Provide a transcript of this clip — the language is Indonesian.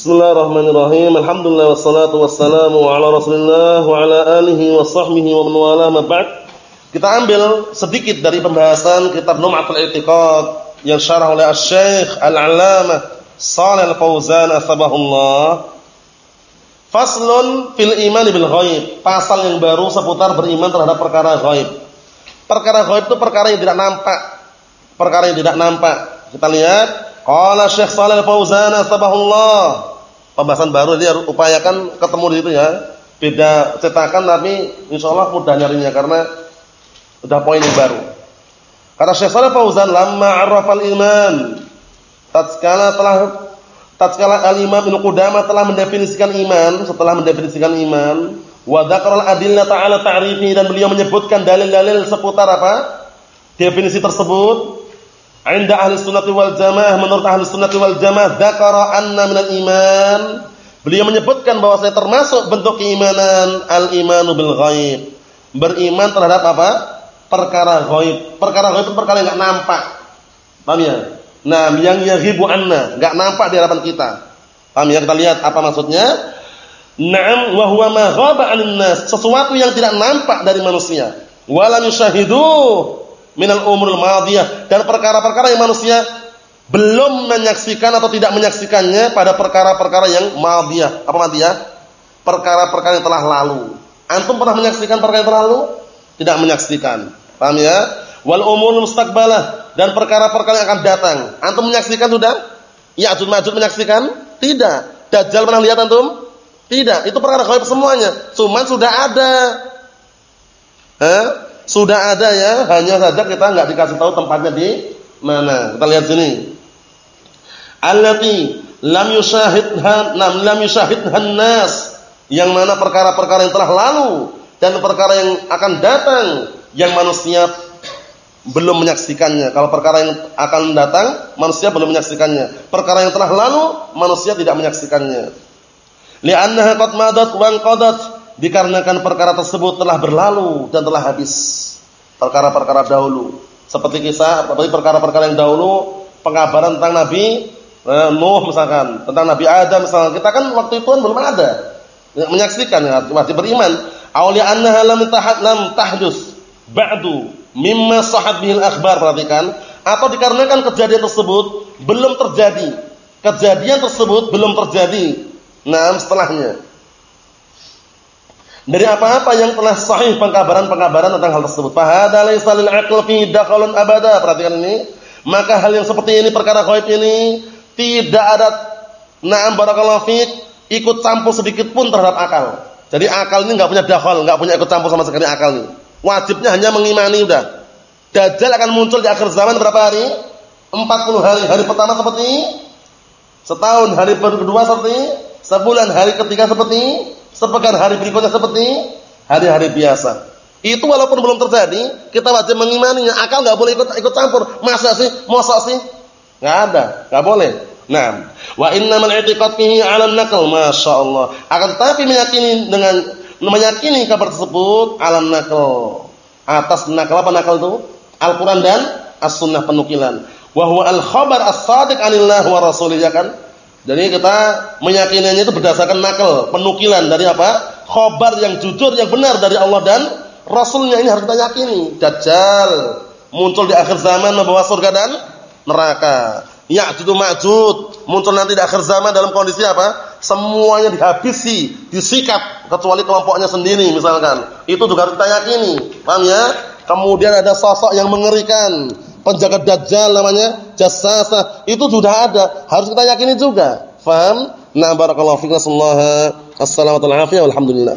Bismillahirrahmanirrahim. Alhamdulillah wassalatu wassalamu ala Rasulillah wa ala alihi wa sahbihi wa man wala ma ba'd. Kita ambil sedikit dari pembahasan kitab Num'atul I'tiqad yang syarah oleh Asy-Syaikh Al-'Allamah Shalih Al-Fauzan atsabahullah. Faslun fil iman bil ghaib. Pasal yang baru seputar beriman terhadap perkara ghaib. Perkara ghaib itu perkara yang tidak nampak. Perkara yang tidak nampak. Kita lihat Qala Syekh Shalal Fauzan sabahullah. Pembahasan baru dia upayakan ketemu di situ ya. Beda cetakan tapi insyaallah mudah nyarinya karena sudah poin yang baru. Karena Syekh Shalal Fauzan lama arafal iman. Tatkala telah tatkala al-Imam Ibnu Qudamah telah mendefinisikan iman, setelah mendefinisikan iman, wa dzakara al-adillah ta'ala ta'rifi dan beliau menyebutkan dalil-dalil seputar apa? Definisi tersebut Inda ahli sunnati wal jamaah menurut ahli sunnati wal jamaah dzakara anna minal iman. Beliau menyebutkan bahwa saya termasuk bentuk keimanan al-imanu bil ghaib. Beriman terhadap apa? Perkara ghaib. Perkara ghaib itu perkara yang enggak nampak. Paham ya? Nah yang yaghibu anna enggak nampak di hadapan kita. Paham ya? Kita lihat apa maksudnya. Naam wa huwa ma ghaba nas. Sesuatu yang tidak nampak dari manusia. Walam yushahidu minal umrul madiyah dan perkara-perkara yang manusia belum menyaksikan atau tidak menyaksikannya pada perkara-perkara yang madiyah. Apa madiyah? Perkara-perkara yang telah lalu. Antum pernah menyaksikan perkara yang telah lalu? Tidak menyaksikan. Paham ya? Wal umurul mustaqbalah dan perkara-perkara yang akan datang. Antum menyaksikan sudah? Ya'jud Ma'jud menyaksikan? Tidak. Dajjal pernah lihat antum? Tidak. Itu perkara gaib semuanya. Cuman sudah ada. Hah? Sudah ada ya, hanya saja kita nggak dikasih tahu tempatnya di mana. Kita lihat sini. Allati lam yushahidha nam lam yushahidhan nas. Yang mana perkara-perkara yang telah lalu dan perkara yang akan datang yang manusia belum menyaksikannya. Kalau perkara yang akan datang, manusia belum menyaksikannya. Perkara yang telah lalu, manusia tidak menyaksikannya. Li'annaha qad madat wa qadat dikarenakan perkara tersebut telah berlalu dan telah habis. Perkara-perkara dahulu. Seperti kisah, seperti perkara-perkara yang dahulu, pengabaran tentang Nabi eh, Nuh misalkan, tentang Nabi Adam misalkan. Kita kan waktu itu kan belum ada. Menyaksikan ya, masih beriman. Aulia annaha lam tahad lam tahdus ba'du mimma sahad bihil akhbar perhatikan atau dikarenakan kejadian tersebut belum terjadi. Kejadian tersebut belum terjadi. Nah, setelahnya dari apa-apa yang telah sahih pengkabaran-pengkabaran tentang hal tersebut. Fahada laysa lil aql fi dakhalun abada. Perhatikan ini. Maka hal yang seperti ini perkara gaib ini tidak ada na'am barakallahu fik ikut campur sedikit pun terhadap akal. Jadi akal ini enggak punya dakhal, enggak punya ikut campur sama sekali akal ini. Wajibnya hanya mengimani udah. Dajjal akan muncul di akhir zaman berapa hari? 40 hari. Hari pertama seperti setahun, hari kedua seperti sebulan, hari ketiga seperti sepekan hari berikutnya seperti hari-hari biasa. Itu walaupun belum terjadi, kita wajib mengimaninya. Akal nggak boleh ikut ikut campur. Masa sih? Masa sih? Nggak ada, nggak boleh. Nah, wa innamal i'tiqad fihi 'ala an-naql, masyaallah. Akan tetapi meyakini dengan meyakini kabar tersebut 'ala an-naql. Atas nakal apa nakal itu? Al-Qur'an dan As-Sunnah penukilan. Wa huwa al-khabar as-sadiq 'anillah wa rasulih ya kan? Jadi kita meyakininya itu berdasarkan nakal, penukilan dari apa? Khobar yang jujur, yang benar dari Allah dan Rasulnya ini harus kita yakini. Dajjal muncul di akhir zaman membawa surga dan neraka. Ya'jud ma'jud muncul nanti di akhir zaman dalam kondisi apa? Semuanya dihabisi, disikat kecuali kelompoknya sendiri misalkan. Itu juga harus kita yakini. Paham ya? Kemudian ada sosok yang mengerikan penjaga dajjal namanya jassasa. Itu sudah ada. Harus kita yakini juga. Faham? Nah barakallahu fikum sallallahu alaihi wasallam alhamdulillah